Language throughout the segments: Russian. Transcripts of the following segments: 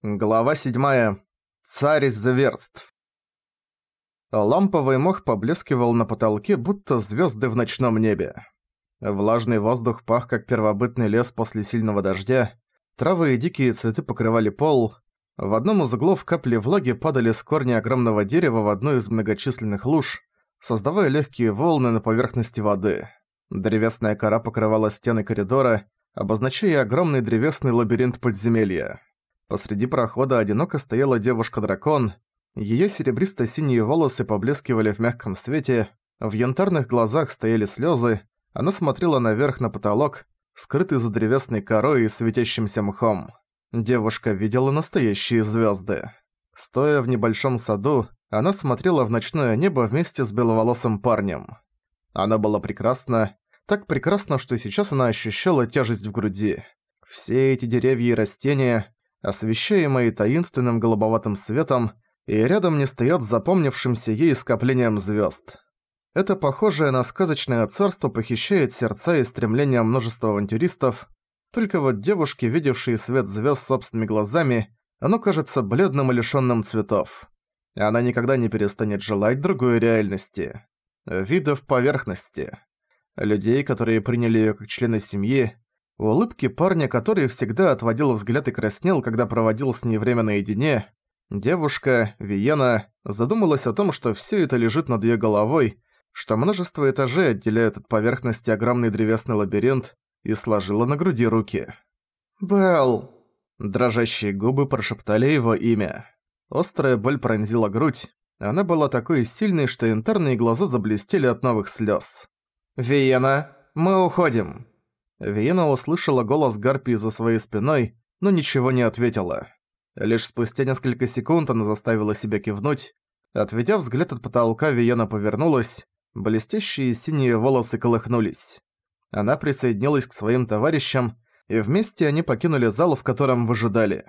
Глава 7. Царь зверств. Ламповый мох поблескивал на потолке, будто звезды в ночном небе. Влажный воздух пах, как первобытный лес после сильного дождя. Травы и дикие цветы покрывали пол. В одном из углов капли влаги падали с корня огромного дерева в одну из многочисленных луж, создавая легкие волны на поверхности воды. Древесная кора покрывала стены коридора, обозначая огромный древесный лабиринт подземелья. Посреди прохода одиноко стояла девушка-дракон. Её серебристо-синие волосы поблескивали в мягком свете, в янтарных глазах стояли слёзы, она смотрела наверх на потолок, скрытый за древесной корой и светящимся мхом. Девушка видела настоящие звёзды. Стоя в небольшом саду, она смотрела в ночное небо вместе с беловолосым парнем. Она была прекрасна, так прекрасна, что сейчас она ощущала тяжесть в груди. Все эти деревья и растения, освещаемые таинственным голубоватым светом, и рядом не стоят запомнившимся ей скоплением звезд. Это похожее на сказочное царство похищает сердца и стремления множества авантюристов, только вот девушке, видевшей свет звезд собственными глазами, оно кажется бледным и лишённым цветов. Она никогда не перестанет желать другой реальности. Видов поверхности. Людей, которые приняли её как члена семьи, улыбки парня, который всегда отводил взгляд и краснел, когда проводил с ней время наедине, девушка, Виена, задумалась о том, что всё это лежит над её головой, что множество этажей отделяют от поверхности огромный древесный лабиринт, и сложила на груди руки. «Белл!» Дрожащие губы прошептали его имя. Острая боль пронзила грудь. Она была такой сильной, что янтарные глаза заблестели от новых слёз. «Виена, мы уходим!» Виена услышала голос Гарпии за своей спиной, но ничего не ответила. Лишь спустя несколько секунд она заставила себя кивнуть. Отведя взгляд от потолка, Виена повернулась, блестящие синие волосы колыхнулись. Она присоединилась к своим товарищам, и вместе они покинули зал, в котором выжидали.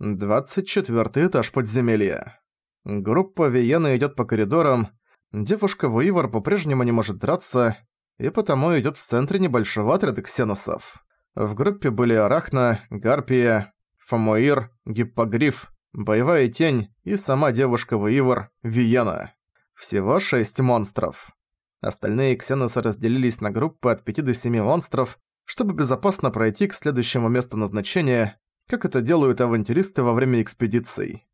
24 этаж подземелья. Группа Виена идёт по коридорам, девушка Вуивар по-прежнему не может драться, и потому идёт в центре небольшого отряда ксеносов. В группе были Арахна, Гарпия, Фомуир, Гиппогриф, Боевая Тень и сама девушка Ваивар, Виена. Всего шесть монстров. Остальные ксеносы разделились на группы от 5 до 7 монстров, чтобы безопасно пройти к следующему месту назначения, как это делают авантюристы во время экспедиций.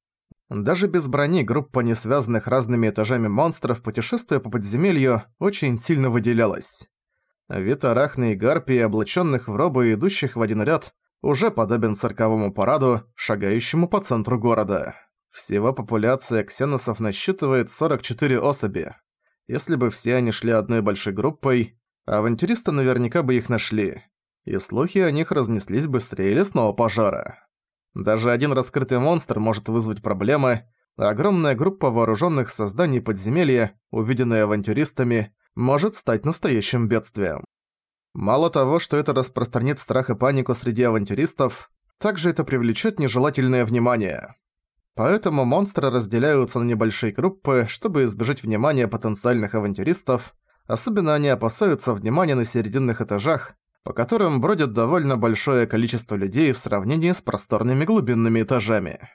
Даже без брони группа несвязанных разными этажами монстров, путешествуя по подземелью, очень сильно выделялась. Вид арахны и гарпии, облаченных в робы и идущих в один ряд, уже подобен цирковому параду, шагающему по центру города. Всего популяция ксеносов насчитывает 44 особи. Если бы все они шли одной большой группой, авантюристы наверняка бы их нашли, и слухи о них разнеслись быстрее лесного пожара. Даже один раскрытый монстр может вызвать проблемы, а огромная группа вооруженных созданий подземелья, увиденная авантюристами, может стать настоящим бедствием. Мало того, что это распространит страх и панику среди авантюристов, также это привлечет нежелательное внимание. Поэтому монстры разделяются на небольшие группы, чтобы избежать внимания потенциальных авантюристов, особенно они опасаются внимания на серединных этажах, по которым бродит довольно большое количество людей в сравнении с просторными глубинными этажами.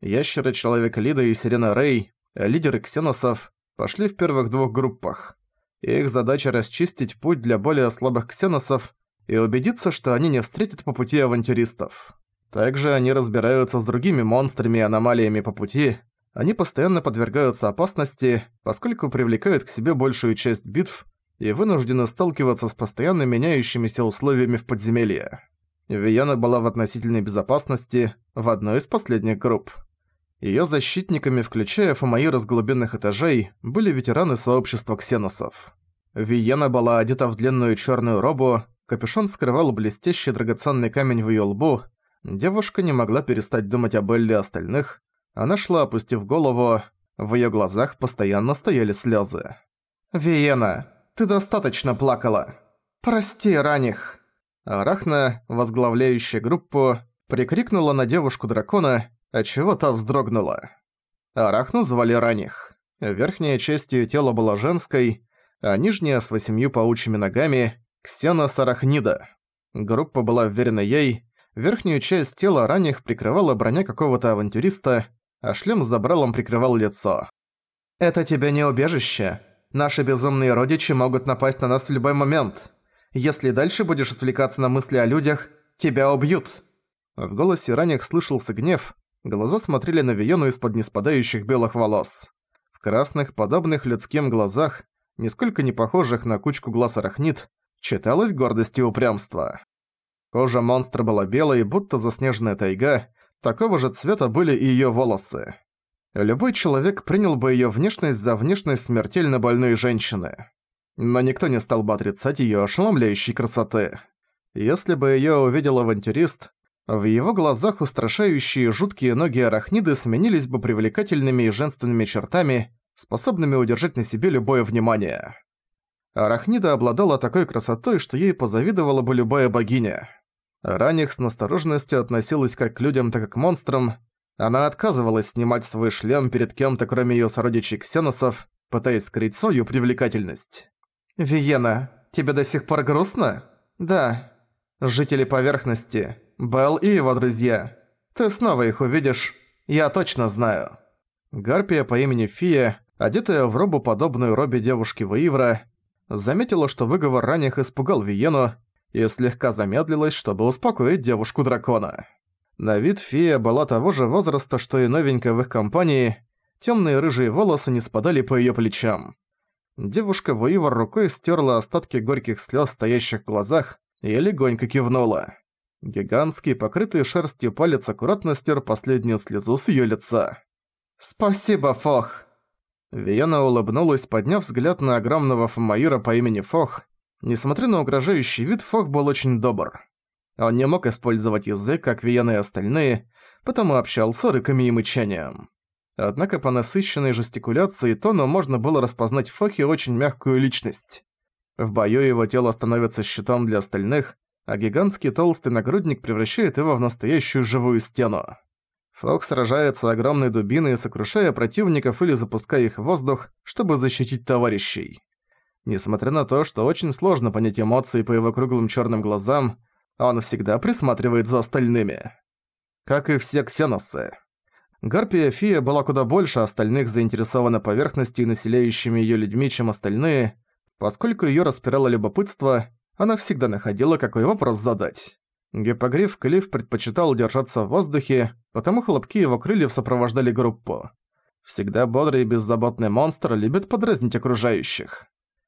Ящеры Человек Лида и Сирена Рэй, лидеры ксеносов, пошли в первых двух группах. Их задача расчистить путь для более слабых ксеносов и убедиться, что они не встретят по пути авантюристов. Также они разбираются с другими монстрами и аномалиями по пути, они постоянно подвергаются опасности, поскольку привлекают к себе большую часть битв, и вынуждены сталкиваться с постоянно меняющимися условиями в подземелье. Вияна была в относительной безопасности в одной из последних групп. Её защитниками, включая Фомаира с этажей, были ветераны сообщества ксеносов. Виена была одета в длинную чёрную робу, капюшон скрывал блестящий драгоценный камень в её лбу. Девушка не могла перестать думать об Элли остальных. Она шла, опустив голову, в её глазах постоянно стояли слёзы. «Виена, ты достаточно плакала. Прости, Раних». Арахна, возглавляющая группу, прикрикнула на девушку-дракона, отчего та вздрогнула. Арахну звали Раних. Верхняя часть её тела была женской, а нижняя с восемью паучьими ногами – Ксена Сарахнида. Группа была вверена ей, Верхнюю часть тела ранних прикрывала броня какого-то авантюриста, а шлем с забралом прикрывал лицо. «Это тебе не убежище. Наши безумные родичи могут напасть на нас в любой момент. Если дальше будешь отвлекаться на мысли о людях, тебя убьют». В голосе ранних слышался гнев, глаза смотрели на Виону из-под неспадающих белых волос. В красных, подобных людским глазах, нисколько не похожих на кучку глаз арахнит, читалась гордость и упрямство. Кожа монстра была белой, будто заснеженная тайга, такого же цвета были и её волосы. Любой человек принял бы её внешность за внешность смертельно больной женщины. Но никто не стал бы отрицать её ошеломляющей красоты. Если бы её увидел авантюрист, в его глазах устрашающие жуткие ноги арахниды сменились бы привлекательными и женственными чертами, способными удержать на себе любое внимание. Арахнида обладала такой красотой, что ей позавидовала бы любая богиня. Ранних с настороженностью относилась как к людям, так и к монстрам. Она отказывалась снимать свой шлем перед кем-то, кроме её сородичей ксеносов, пытаясь скрыть свою привлекательность. «Виена, тебе до сих пор грустно?» «Да». «Жители поверхности, Белл и его друзья. Ты снова их увидишь, я точно знаю». Гарпия по имени Фия, одетая в робу, подобную робе девушки Ваивра, заметила, что выговор ранних испугал Виену, и слегка замедлилась, чтобы успокоить девушку-дракона. На вид фея была того же возраста, что и новенькая в их компании, темные рыжие волосы не спадали по ее плечам. Девушка Воивор рукой стерла остатки горьких слез, стоящих в глазах, и легонько кивнула. Гигантский, покрытый шерстью палец аккуратно стер последнюю слезу с ее лица. «Спасибо, Фох!» Виена улыбнулась, подняв взгляд на огромного фамаира по имени Фох, Несмотря на угрожающий вид, Фох был очень добр. Он не мог использовать язык, как Виена и остальные, потому общался рыками и мычанием. Однако по насыщенной жестикуляции и тону можно было распознать в очень мягкую личность. В бою его тело становится щитом для остальных, а гигантский толстый нагрудник превращает его в настоящую живую стену. Фок сражается огромной дубиной, сокрушая противников или запуская их в воздух, чтобы защитить товарищей. Несмотря на то, что очень сложно понять эмоции по его круглым черным глазам, он всегда присматривает за остальными. Как и все ксеносы. Гарпия Фия была куда больше остальных заинтересована поверхностью и населяющими ее людьми, чем остальные. Поскольку ее распирало любопытство, она всегда находила, какой вопрос задать. Гиппогриф Клифф предпочитал держаться в воздухе, потому хлопки его крыльев сопровождали группу. Всегда бодрый и беззаботный монстр любит подразнить окружающих.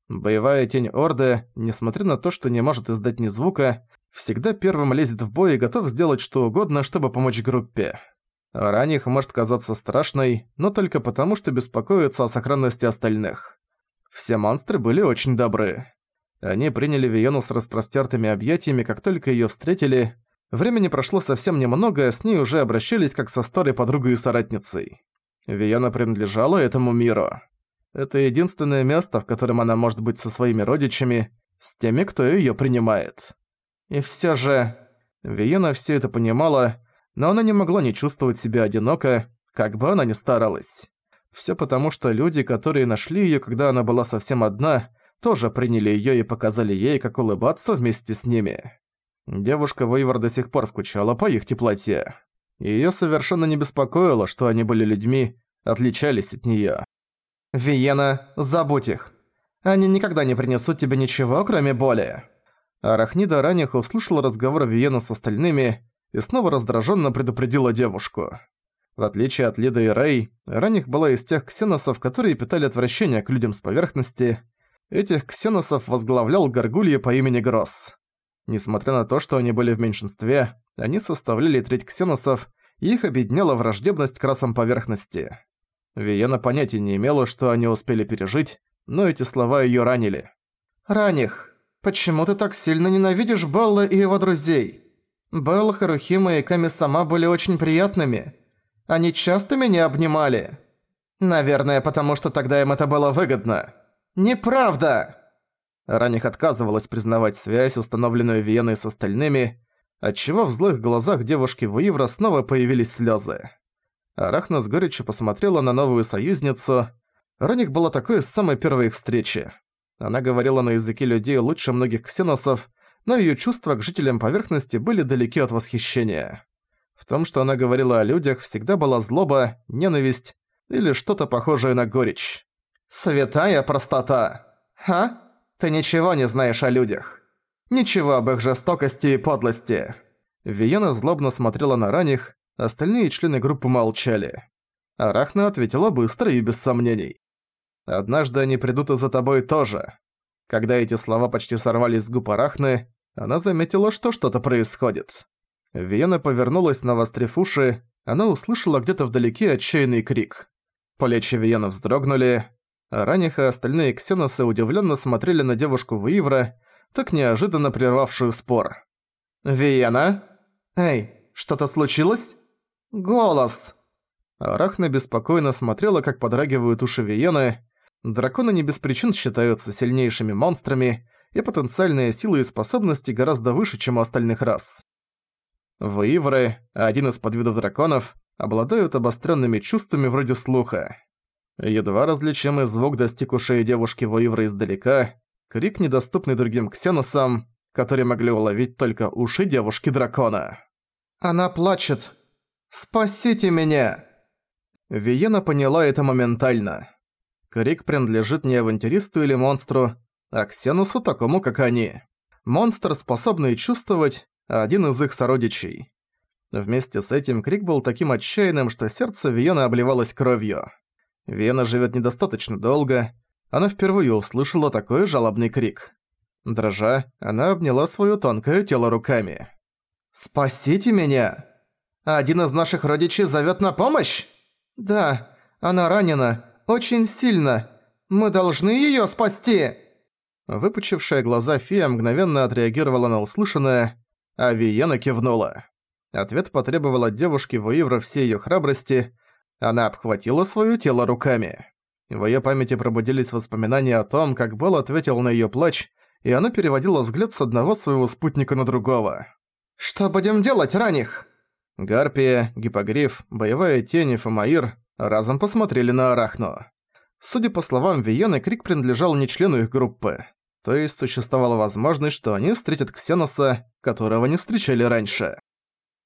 Боевая тень Орды, несмотря на то, что не может издать ни звука, всегда первым лезет в бой и готов сделать что угодно, чтобы помочь группе. Ранних может казаться страшной, но только потому, что беспокоится о сохранности остальных. Все монстры были очень добры. Они приняли Виену с распростертыми объятиями, как только её встретили. Времени прошло совсем немного, а с ней уже обращались как со старой подругой и соратницей. Виена принадлежала этому миру. Это единственное место, в котором она может быть со своими родичами, с теми, кто её принимает. И всё же... Виена всё это понимала, но она не могла не чувствовать себя одиноко, как бы она ни старалась. Всё потому, что люди, которые нашли её, когда она была совсем одна, тоже приняли её и показали ей, как улыбаться вместе с ними. Девушка Вейвор до сих пор скучала по их теплоте. Её совершенно не беспокоило, что они были людьми, отличались от неё. «Виена, забудь их. Они никогда не принесут тебе ничего, кроме боли». Арахнида ранее услышала разговор Виена с остальными и снова раздраженно предупредила девушку. В отличие от Лиды и Рэй, Ранних была из тех ксеносов, которые питали отвращение к людям с поверхности. Этих ксеносов возглавлял Гаргулья по имени Гросс. Несмотря на то, что они были в меньшинстве, они составляли треть ксеносов, и их объединяла враждебность к расам поверхности. Виена понятия не имела, что они успели пережить, но эти слова её ранили. «Раних, почему ты так сильно ненавидишь Белла и его друзей? Белл, Харухима и Ками сама были очень приятными. Они часто меня обнимали. Наверное, потому что тогда им это было выгодно. Неправда!» Раних отказывалась признавать связь, установленную Виеной с остальными, отчего в злых глазах девушки Вуивра снова появились слёзы. Арахна с горечью посмотрела на новую союзницу. Раних была такой с самой первой их встречи. Она говорила на языке людей лучше многих ксеносов, но её чувства к жителям поверхности были далеки от восхищения. В том, что она говорила о людях, всегда была злоба, ненависть или что-то похожее на горечь. «Святая простота! Ха? Ты ничего не знаешь о людях. Ничего об их жестокости и подлости!» Виена злобно смотрела на ранних, остальные члены группы молчали. Арахна ответила быстро и без сомнений. «Однажды они придут и за тобой тоже». Когда эти слова почти сорвались с губ Арахны, она заметила, что что-то происходит. Виена повернулась, навострив уши, она услышала где-то вдалеке отчаянный крик. Плечи Виена вздрогнули, а Ранних и остальные ксеносы удивленно смотрели на девушку Виивра, так неожиданно прервавшую спор. «Виена? Эй, что-то случилось? Голос!» Арахна беспокойно смотрела, как подрагивают уши Виены. Драконы не без причин считаются сильнейшими монстрами, и потенциальные силы и способности гораздо выше, чем у остальных рас. Ваивры, один из подвидов драконов, обладают обостренными чувствами вроде слуха. Едва различимый звук достиг ушей девушки Ваивры издалека, крик, недоступный другим ксеносам, которые могли уловить только уши девушки-дракона. «Она плачет! Спасите меня!» Виена поняла это моментально. Крик принадлежит не авантюристу или монстру, а Ксенусу такому, как они. Монстр, способный чувствовать, один из их сородичей. Вместе с этим крик был таким отчаянным, что сердце Виены обливалось кровью. Виена живет недостаточно долго, она впервые услышала такой жалобный крик. Дрожа, она обняла свое тонкое тело руками. «Спасите меня! Один из наших родичей зовет на помощь?» «Да, она ранена, очень сильно. Мы должны её спасти!» Выпучившая глаза фея мгновенно отреагировала на услышанное, а Виена кивнула. Ответ потребовал от девушки Вуивра всей её храбрости, она обхватила своё тело руками. В её памяти пробудились воспоминания о том, как Белл ответил на её плач, и она переводила взгляд с одного своего спутника на другого. «Что будем делать, ранних?» Гарпия, Гипогриф, Боевая Тень и Фомаир разом посмотрели на Арахну. Судя по словам Виены, крик принадлежал не члену их группы. То есть существовала возможность, что они встретят Ксеноса, которого не встречали раньше.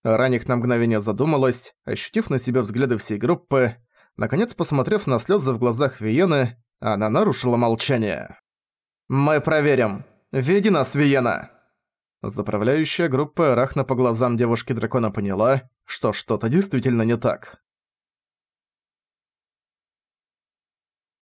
Раних на мгновение задумалась, ощутив на себе взгляды всей группы. Наконец, посмотрев на слезы в глазах Виены, она нарушила молчание. «Мы проверим. Веди нас, Виена!» Заправляющая группа Арахна по глазам девушки-дракона поняла, что что-то действительно не так.